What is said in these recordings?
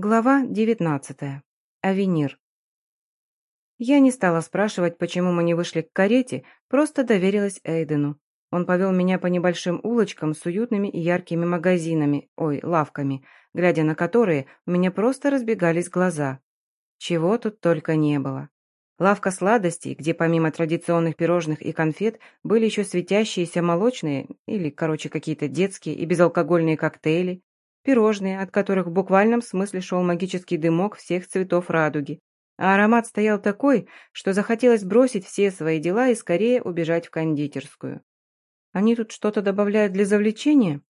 Глава 19. Авенир. Я не стала спрашивать, почему мы не вышли к карете, просто доверилась Эйдену. Он повел меня по небольшим улочкам с уютными и яркими магазинами, ой, лавками, глядя на которые, у меня просто разбегались глаза. Чего тут только не было. Лавка сладостей, где помимо традиционных пирожных и конфет были еще светящиеся молочные, или, короче, какие-то детские и безалкогольные коктейли, пирожные, от которых в буквальном смысле шел магический дымок всех цветов радуги. А аромат стоял такой, что захотелось бросить все свои дела и скорее убежать в кондитерскую. Они тут что-то добавляют для завлечения?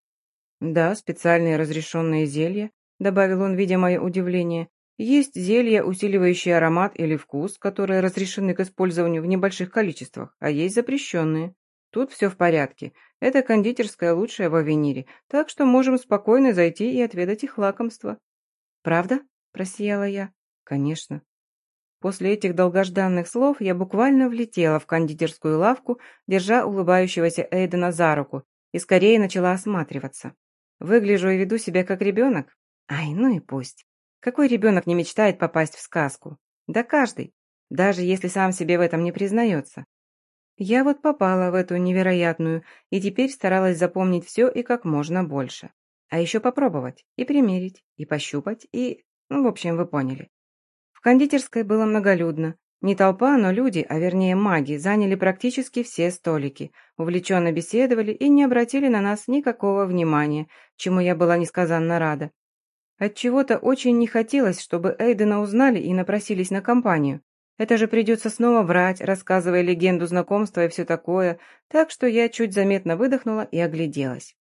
Да, специальные разрешенные зелья, добавил он, видя мое удивление. Есть зелья, усиливающие аромат или вкус, которые разрешены к использованию в небольших количествах, а есть запрещенные. Тут все в порядке. Это кондитерская лучшая в Авенире, так что можем спокойно зайти и отведать их лакомство. «Правда?» – просияла я. «Конечно». После этих долгожданных слов я буквально влетела в кондитерскую лавку, держа улыбающегося Эйдена за руку, и скорее начала осматриваться. Выгляжу и веду себя как ребенок? Ай, ну и пусть. Какой ребенок не мечтает попасть в сказку? Да каждый, даже если сам себе в этом не признается. Я вот попала в эту невероятную и теперь старалась запомнить все и как можно больше. А еще попробовать, и примерить, и пощупать, и... Ну, в общем, вы поняли. В кондитерской было многолюдно. Не толпа, но люди, а вернее маги, заняли практически все столики, увлеченно беседовали и не обратили на нас никакого внимания, чему я была несказанно рада. Отчего-то очень не хотелось, чтобы Эйдена узнали и напросились на компанию. Это же придется снова врать, рассказывая легенду знакомства и все такое, так что я чуть заметно выдохнула и огляделась.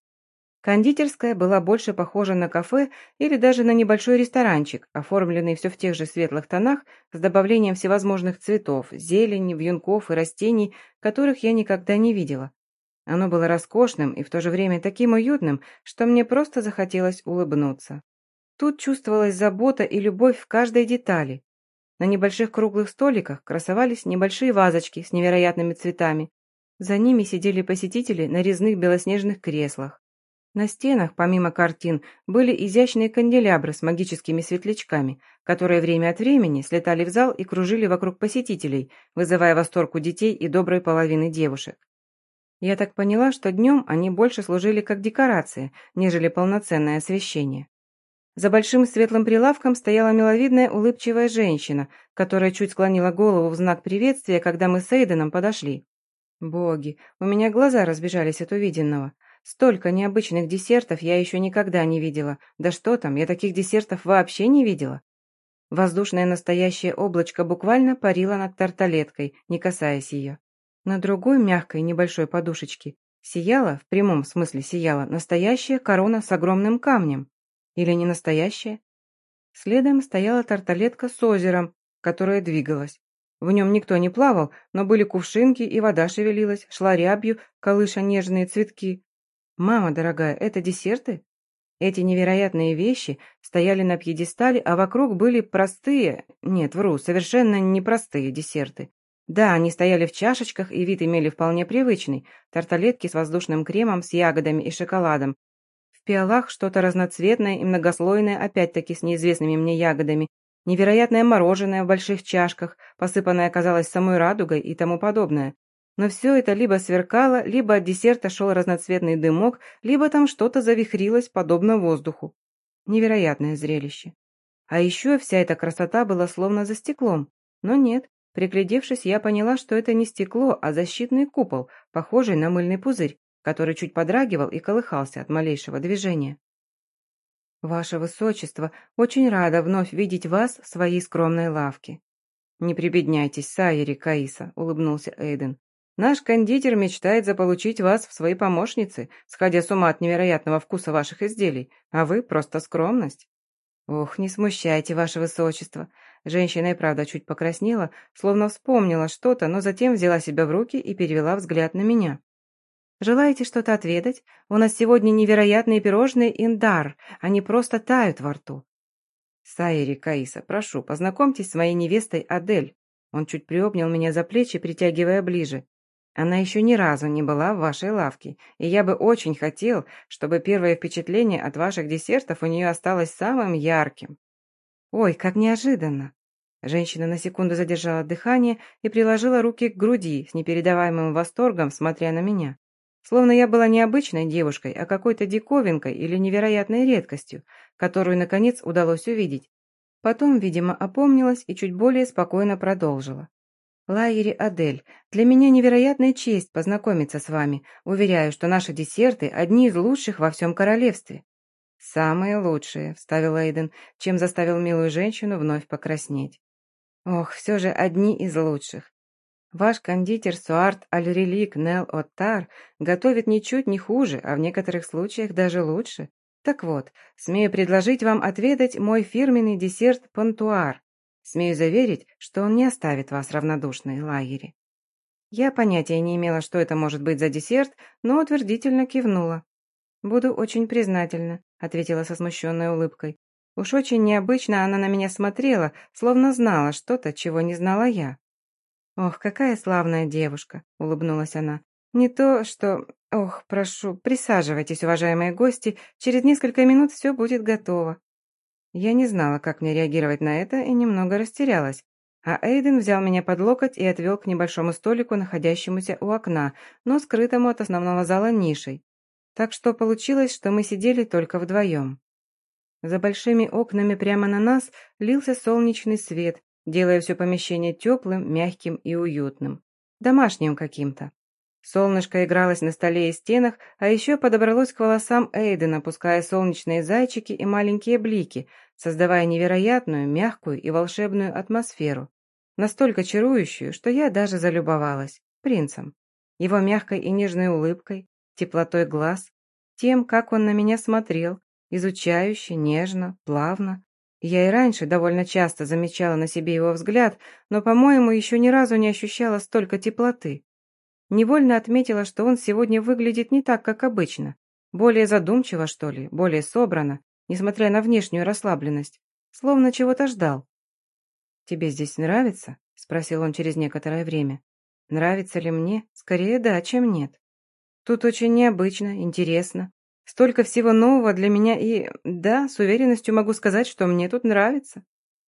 Кондитерская была больше похожа на кафе или даже на небольшой ресторанчик, оформленный все в тех же светлых тонах с добавлением всевозможных цветов, зелени, вьюнков и растений, которых я никогда не видела. Оно было роскошным и в то же время таким уютным, что мне просто захотелось улыбнуться. Тут чувствовалась забота и любовь в каждой детали, на небольших круглых столиках красовались небольшие вазочки с невероятными цветами. За ними сидели посетители на резных белоснежных креслах. На стенах, помимо картин, были изящные канделябры с магическими светлячками, которые время от времени слетали в зал и кружили вокруг посетителей, вызывая восторг у детей и доброй половины девушек. Я так поняла, что днем они больше служили как декорация, нежели полноценное освещение. За большим светлым прилавком стояла миловидная улыбчивая женщина, которая чуть склонила голову в знак приветствия, когда мы с Эйденом подошли. Боги, у меня глаза разбежались от увиденного. Столько необычных десертов я еще никогда не видела. Да что там, я таких десертов вообще не видела. Воздушное настоящее облачко буквально парило над тарталеткой, не касаясь ее. На другой мягкой небольшой подушечке сияла, в прямом смысле сияла, настоящая корона с огромным камнем. Или не настоящее? Следом стояла тарталетка с озером, которая двигалась. В нем никто не плавал, но были кувшинки, и вода шевелилась, шла рябью, колыша нежные цветки. «Мама дорогая, это десерты?» Эти невероятные вещи стояли на пьедестале, а вокруг были простые, нет, вру, совершенно непростые десерты. Да, они стояли в чашечках, и вид имели вполне привычный. Тарталетки с воздушным кремом, с ягодами и шоколадом, пиалах что-то разноцветное и многослойное, опять-таки с неизвестными мне ягодами, невероятное мороженое в больших чашках, посыпанное оказалось самой радугой и тому подобное. Но все это либо сверкало, либо от десерта шел разноцветный дымок, либо там что-то завихрилось, подобно воздуху. Невероятное зрелище. А еще вся эта красота была словно за стеклом. Но нет, приглядевшись, я поняла, что это не стекло, а защитный купол, похожий на мыльный пузырь который чуть подрагивал и колыхался от малейшего движения. «Ваше Высочество, очень рада вновь видеть вас в своей скромной лавке». «Не прибедняйтесь, Сайери Каиса», — улыбнулся Эйден. «Наш кондитер мечтает заполучить вас в свои помощницы, сходя с ума от невероятного вкуса ваших изделий, а вы просто скромность». «Ох, не смущайте, ваше высочество». Женщина и правда чуть покраснела, словно вспомнила что-то, но затем взяла себя в руки и перевела взгляд на меня. Желаете что-то отведать? У нас сегодня невероятные пирожные индар, они просто тают во рту. Сайри Каиса, прошу, познакомьтесь с моей невестой Адель. Он чуть приобнял меня за плечи, притягивая ближе. Она еще ни разу не была в вашей лавке, и я бы очень хотел, чтобы первое впечатление от ваших десертов у нее осталось самым ярким. Ой, как неожиданно!» Женщина на секунду задержала дыхание и приложила руки к груди с непередаваемым восторгом, смотря на меня. Словно я была не обычной девушкой, а какой-то диковинкой или невероятной редкостью, которую, наконец, удалось увидеть. Потом, видимо, опомнилась и чуть более спокойно продолжила. «Лайери Адель, для меня невероятная честь познакомиться с вами. Уверяю, что наши десерты одни из лучших во всем королевстве». «Самые лучшие», — вставил Эйден, чем заставил милую женщину вновь покраснеть. «Ох, все же одни из лучших. Ваш кондитер Суарт Аль-Релик Нел Оттар готовит ничуть не хуже, а в некоторых случаях даже лучше. Так вот, смею предложить вам отведать мой фирменный десерт Пантуар. Смею заверить, что он не оставит вас равнодушной, лагере. Я понятия не имела, что это может быть за десерт, но утвердительно кивнула. «Буду очень признательна», — ответила со смущенной улыбкой. Уж очень необычно она на меня смотрела, словно знала что-то, чего не знала я. «Ох, какая славная девушка!» — улыбнулась она. «Не то, что... Ох, прошу, присаживайтесь, уважаемые гости, через несколько минут все будет готово». Я не знала, как мне реагировать на это, и немного растерялась. А Эйден взял меня под локоть и отвел к небольшому столику, находящемуся у окна, но скрытому от основного зала нишей. Так что получилось, что мы сидели только вдвоем. За большими окнами прямо на нас лился солнечный свет, делая все помещение теплым, мягким и уютным. Домашним каким-то. Солнышко игралось на столе и стенах, а еще подобралось к волосам Эйдена, пуская солнечные зайчики и маленькие блики, создавая невероятную, мягкую и волшебную атмосферу. Настолько чарующую, что я даже залюбовалась. Принцем. Его мягкой и нежной улыбкой, теплотой глаз, тем, как он на меня смотрел, изучающе, нежно, плавно, я и раньше довольно часто замечала на себе его взгляд, но, по-моему, еще ни разу не ощущала столько теплоты. Невольно отметила, что он сегодня выглядит не так, как обычно. Более задумчиво, что ли, более собрано, несмотря на внешнюю расслабленность. Словно чего-то ждал. «Тебе здесь нравится?» — спросил он через некоторое время. «Нравится ли мне? Скорее да, чем нет. Тут очень необычно, интересно. Столько всего нового для меня и... Да, с уверенностью могу сказать, что мне тут нравится.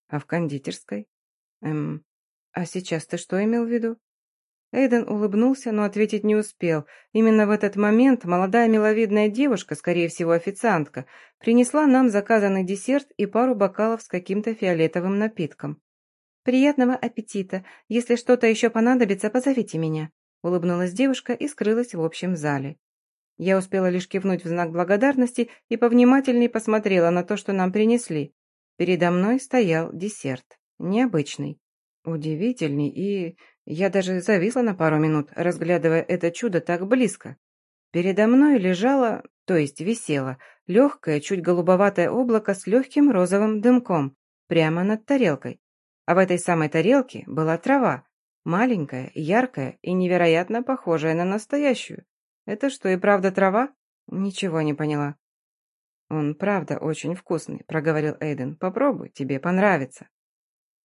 А в кондитерской? Эм... А сейчас ты что имел в виду? Эйден улыбнулся, но ответить не успел. Именно в этот момент молодая миловидная девушка, скорее всего официантка, принесла нам заказанный десерт и пару бокалов с каким-то фиолетовым напитком. «Приятного аппетита! Если что-то еще понадобится, позовите меня», улыбнулась девушка и скрылась в общем зале. Я успела лишь кивнуть в знак благодарности и повнимательней посмотрела на то, что нам принесли. Передо мной стоял десерт. Необычный. Удивительный, и я даже зависла на пару минут, разглядывая это чудо так близко. Передо мной лежало, то есть висело, легкое, чуть голубоватое облако с легким розовым дымком, прямо над тарелкой. А в этой самой тарелке была трава, маленькая, яркая и невероятно похожая на настоящую. «Это что, и правда трава?» «Ничего не поняла». «Он правда очень вкусный», — проговорил Эйден. «Попробуй, тебе понравится».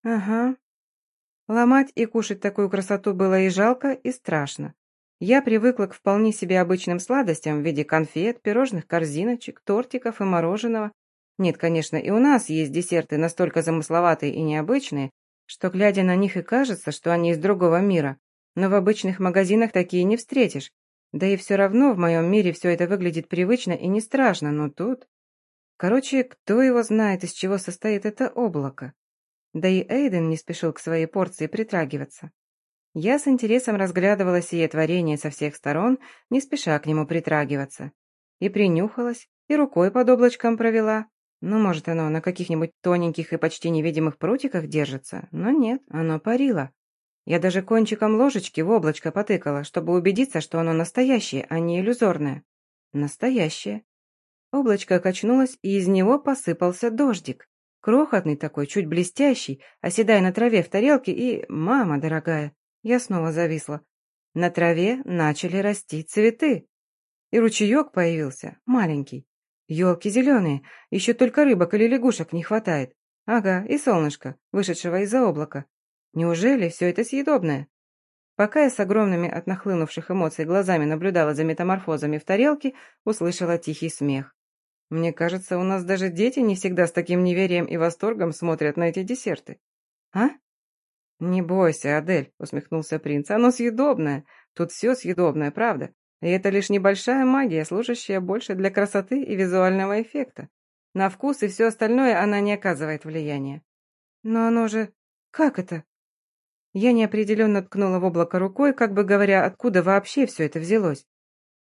«Ага». Ломать и кушать такую красоту было и жалко, и страшно. Я привыкла к вполне себе обычным сладостям в виде конфет, пирожных корзиночек, тортиков и мороженого. Нет, конечно, и у нас есть десерты настолько замысловатые и необычные, что, глядя на них, и кажется, что они из другого мира. Но в обычных магазинах такие не встретишь, да и все равно в моем мире все это выглядит привычно и не страшно, но тут... Короче, кто его знает, из чего состоит это облако? Да и Эйден не спешил к своей порции притрагиваться. Я с интересом разглядывала сие творение со всех сторон, не спеша к нему притрагиваться. И принюхалась, и рукой под облачком провела. Ну, может, оно на каких-нибудь тоненьких и почти невидимых прутиках держится, но нет, оно парило. Я даже кончиком ложечки в облачко потыкала, чтобы убедиться, что оно настоящее, а не иллюзорное. Настоящее. Облачко качнулось, и из него посыпался дождик. Крохотный такой, чуть блестящий, оседая на траве в тарелке, и... Мама дорогая, я снова зависла. На траве начали расти цветы. И ручеек появился, маленький. Елки зеленые, еще только рыбок или лягушек не хватает. Ага, и солнышко, вышедшего из-за облака. Неужели все это съедобное? Пока я с огромными от нахлынувших эмоций глазами наблюдала за метаморфозами в тарелке, услышала тихий смех. Мне кажется, у нас даже дети не всегда с таким неверием и восторгом смотрят на эти десерты. А? Не бойся, Адель, усмехнулся принц. Оно съедобное. Тут все съедобное, правда. И это лишь небольшая магия, служащая больше для красоты и визуального эффекта. На вкус и все остальное она не оказывает влияния. Но оно же... Как это? Я неопределенно ткнула в облако рукой, как бы говоря, откуда вообще все это взялось.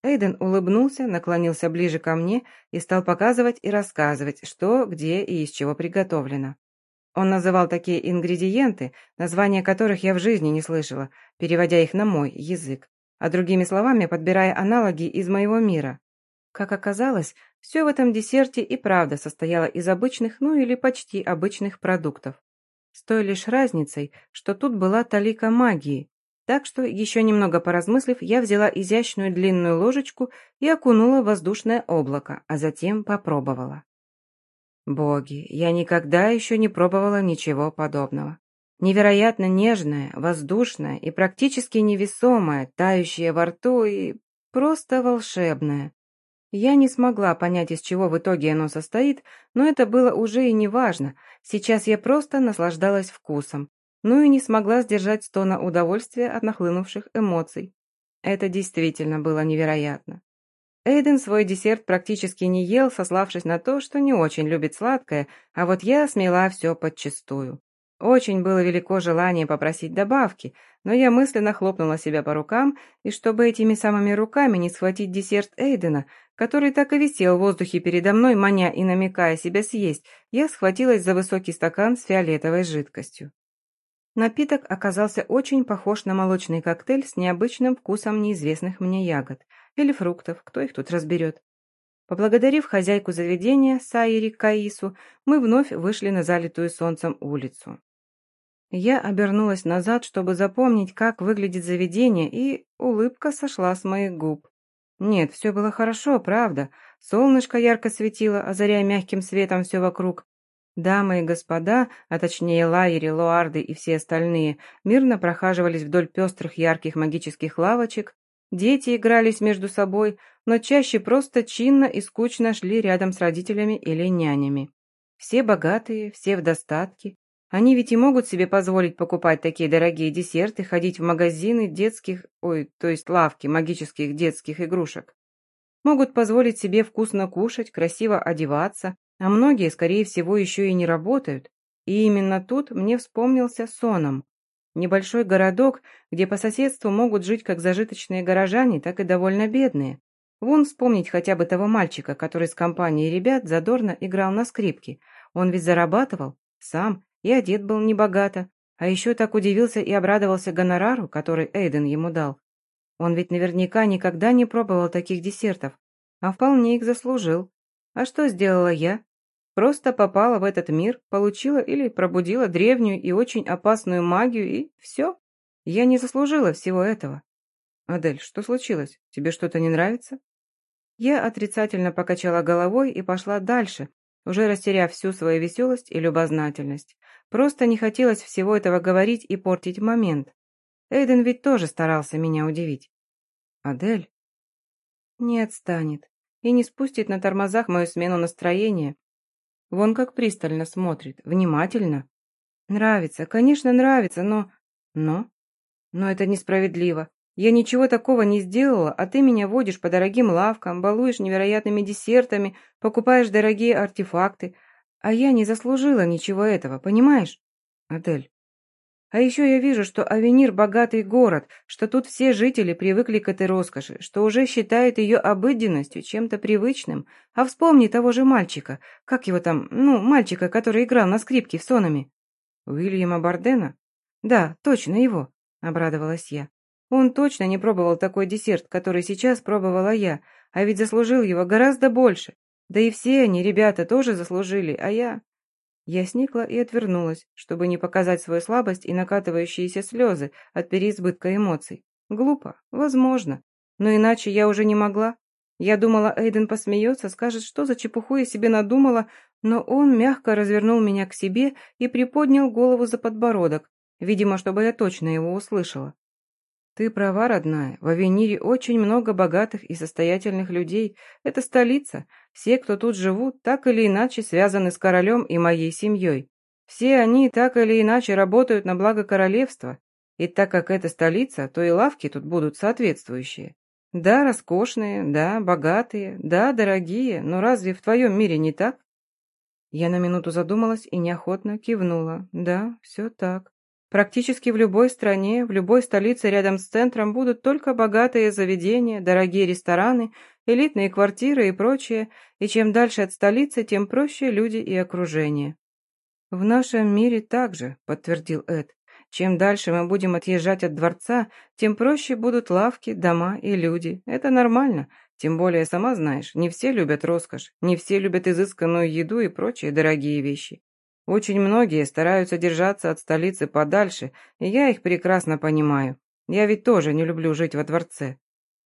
Эйден улыбнулся, наклонился ближе ко мне и стал показывать и рассказывать, что, где и из чего приготовлено. Он называл такие ингредиенты, названия которых я в жизни не слышала, переводя их на мой язык, а другими словами подбирая аналоги из моего мира. Как оказалось, все в этом десерте и правда состояло из обычных, ну или почти обычных продуктов. С той лишь разницей, что тут была талика магии, так что, еще немного поразмыслив, я взяла изящную длинную ложечку и окунула воздушное облако, а затем попробовала. Боги, я никогда еще не пробовала ничего подобного. Невероятно нежное, воздушное и практически невесомое, тающее во рту и просто волшебное. Я не смогла понять, из чего в итоге оно состоит, но это было уже и не важно. Сейчас я просто наслаждалась вкусом, ну и не смогла сдержать стона удовольствия от нахлынувших эмоций. Это действительно было невероятно. Эйден свой десерт практически не ел, сославшись на то, что не очень любит сладкое, а вот я смела все подчистую. Очень было велико желание попросить добавки, но я мысленно хлопнула себя по рукам, и чтобы этими самыми руками не схватить десерт Эйдена, который так и висел в воздухе передо мной, маня и намекая себя съесть, я схватилась за высокий стакан с фиолетовой жидкостью. Напиток оказался очень похож на молочный коктейль с необычным вкусом неизвестных мне ягод или фруктов, кто их тут разберет. Поблагодарив хозяйку заведения, Саири Каису, мы вновь вышли на залитую солнцем улицу. Я обернулась назад, чтобы запомнить, как выглядит заведение, и улыбка сошла с моих губ. Нет, все было хорошо, правда. Солнышко ярко светило, озаряя мягким светом все вокруг, Дамы и господа, а точнее лайери, луарды и все остальные, мирно прохаживались вдоль пестрых ярких магических лавочек, дети игрались между собой, но чаще просто чинно и скучно шли рядом с родителями или нянями. Все богатые, все в достатке. Они ведь и могут себе позволить покупать такие дорогие десерты, ходить в магазины детских, ой, то есть лавки магических детских игрушек. Могут позволить себе вкусно кушать, красиво одеваться, а многие, скорее всего, еще и не работают. И именно тут мне вспомнился соном. Небольшой городок, где по соседству могут жить как зажиточные горожане, так и довольно бедные. Вон вспомнить хотя бы того мальчика, который с компанией ребят задорно играл на скрипке. Он ведь зарабатывал, сам, и одет был небогато. А еще так удивился и обрадовался гонорару, который Эйден ему дал. Он ведь наверняка никогда не пробовал таких десертов, а вполне их заслужил. А что сделала я? Просто попала в этот мир, получила или пробудила древнюю и очень опасную магию, и все. Я не заслужила всего этого. «Адель, что случилось? Тебе что-то не нравится?» Я отрицательно покачала головой и пошла дальше, уже растеряв всю свою веселость и любознательность. Просто не хотелось всего этого говорить и портить момент. Эйден ведь тоже старался меня удивить. «Адель?» «Не отстанет и не спустит на тормозах мою смену настроения, Вон как пристально смотрит, внимательно. Нравится, конечно, нравится, но... Но? Но это несправедливо. Я ничего такого не сделала, а ты меня водишь по дорогим лавкам, балуешь невероятными десертами, покупаешь дорогие артефакты, а я не заслужила ничего этого, понимаешь? Адель, а еще я вижу, что Авенир – богатый город, что тут все жители привыкли к этой роскоши, что уже считают ее обыденностью, чем-то привычным. А вспомни того же мальчика, как его там, ну, мальчика, который играл на скрипке в сонами. Уильяма Бардена? Да, точно его, обрадовалась я. Он точно не пробовал такой десерт, который сейчас пробовала я, а ведь заслужил его гораздо больше. Да и все они, ребята, тоже заслужили, а я... Я сникла и отвернулась, чтобы не показать свою слабость и накатывающиеся слезы от переизбытка эмоций. Глупо, возможно. Но иначе я уже не могла. Я думала, Эйден посмеется, скажет, что за чепуху я себе надумала, но он мягко развернул меня к себе и приподнял голову за подбородок, видимо, чтобы я точно его услышала. Ты права, родная. В Авенире очень много богатых и состоятельных людей. Это столица. Все, кто тут живут, так или иначе связаны с королем и моей семьей. Все они так или иначе работают на благо королевства. И так как это столица, то и лавки тут будут соответствующие. Да, роскошные, да, богатые, да, дорогие, но разве в твоем мире не так? Я на минуту задумалась и неохотно кивнула. Да, все так. Практически в любой стране, в любой столице рядом с центром будут только богатые заведения, дорогие рестораны, элитные квартиры и прочее, и чем дальше от столицы, тем проще люди и окружение. «В нашем мире также», — подтвердил Эд. «Чем дальше мы будем отъезжать от дворца, тем проще будут лавки, дома и люди. Это нормально. Тем более, сама знаешь, не все любят роскошь, не все любят изысканную еду и прочие дорогие вещи. Очень многие стараются держаться от столицы подальше, и я их прекрасно понимаю. Я ведь тоже не люблю жить во дворце».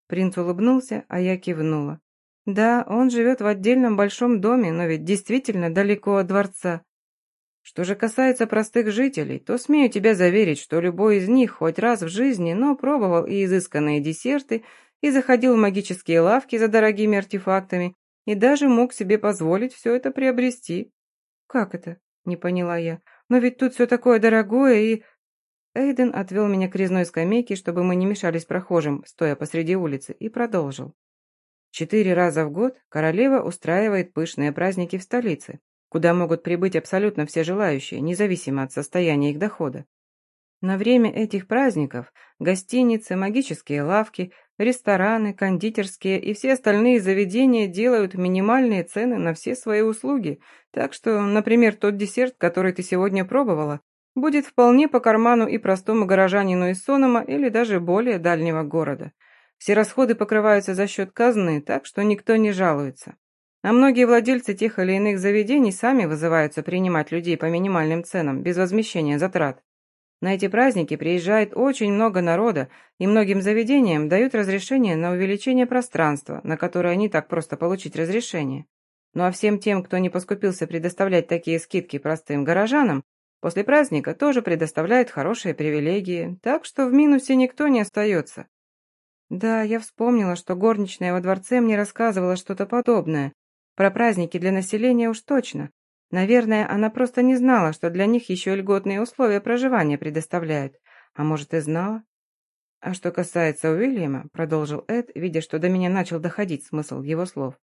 Принц улыбнулся, а я кивнула. «Да, он живет в отдельном большом доме, но ведь действительно далеко от дворца. Что же касается простых жителей, то смею тебя заверить, что любой из них хоть раз в жизни, но пробовал и изысканные десерты, и заходил в магические лавки за дорогими артефактами, и даже мог себе позволить все это приобрести. Как это? Не поняла я. Но ведь тут все такое дорогое и... Эйден отвел меня к резной скамейке, чтобы мы не мешались прохожим, стоя посреди улицы, и продолжил. Четыре раза в год королева устраивает пышные праздники в столице, куда могут прибыть абсолютно все желающие, независимо от состояния их дохода. На время этих праздников гостиницы, магические лавки, рестораны, кондитерские и все остальные заведения делают минимальные цены на все свои услуги, так что, например, тот десерт, который ты сегодня пробовала, будет вполне по карману и простому горожанину из Сонома или даже более дальнего города. Все расходы покрываются за счет казны, так что никто не жалуется. А многие владельцы тех или иных заведений сами вызываются принимать людей по минимальным ценам, без возмещения затрат. На эти праздники приезжает очень много народа, и многим заведениям дают разрешение на увеличение пространства, на которое они так просто получить разрешение. Ну а всем тем, кто не поскупился предоставлять такие скидки простым горожанам, после праздника тоже предоставляют хорошие привилегии, так что в минусе никто не остается. Да, я вспомнила, что горничная во дворце мне рассказывала что-то подобное. Про праздники для населения уж точно. Наверное, она просто не знала, что для них еще льготные условия проживания предоставляют. А может, и знала? А что касается Уильяма, продолжил Эд, видя, что до меня начал доходить смысл его слов,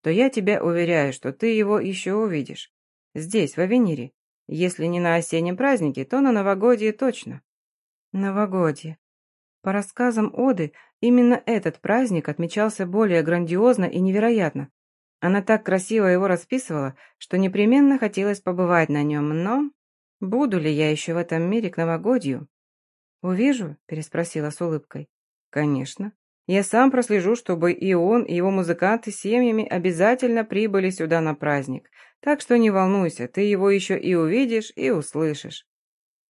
то я тебя уверяю, что ты его еще увидишь. Здесь, в Авенире. Если не на осеннем празднике, то на новогодье точно. Новогодье. По рассказам Оды, именно этот праздник отмечался более грандиозно и невероятно, она так красиво его расписывала, что непременно хотелось побывать на нем, но... Буду ли я еще в этом мире к новогодью? «Увижу?» – переспросила с улыбкой. «Конечно. Я сам прослежу, чтобы и он, и его музыканты с семьями обязательно прибыли сюда на праздник. Так что не волнуйся, ты его еще и увидишь, и услышишь».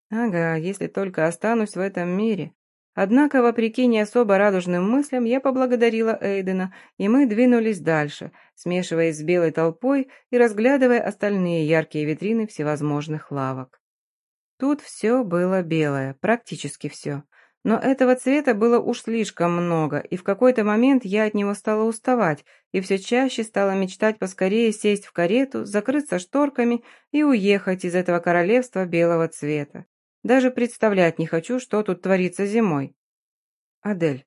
«Ага, если только останусь в этом мире. Однако, вопреки не особо радужным мыслям, я поблагодарила Эйдена, и мы двинулись дальше, смешиваясь с белой толпой и разглядывая остальные яркие витрины всевозможных лавок. Тут все было белое, практически все. Но этого цвета было уж слишком много, и в какой-то момент я от него стала уставать, и все чаще стала мечтать поскорее сесть в карету, закрыться шторками и уехать из этого королевства белого цвета. Даже представлять не хочу, что тут творится зимой. Адель.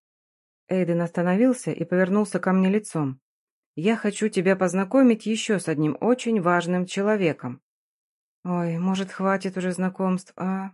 Эйден остановился и повернулся ко мне лицом. Я хочу тебя познакомить еще с одним очень важным человеком. Ой, может, хватит уже знакомств, а?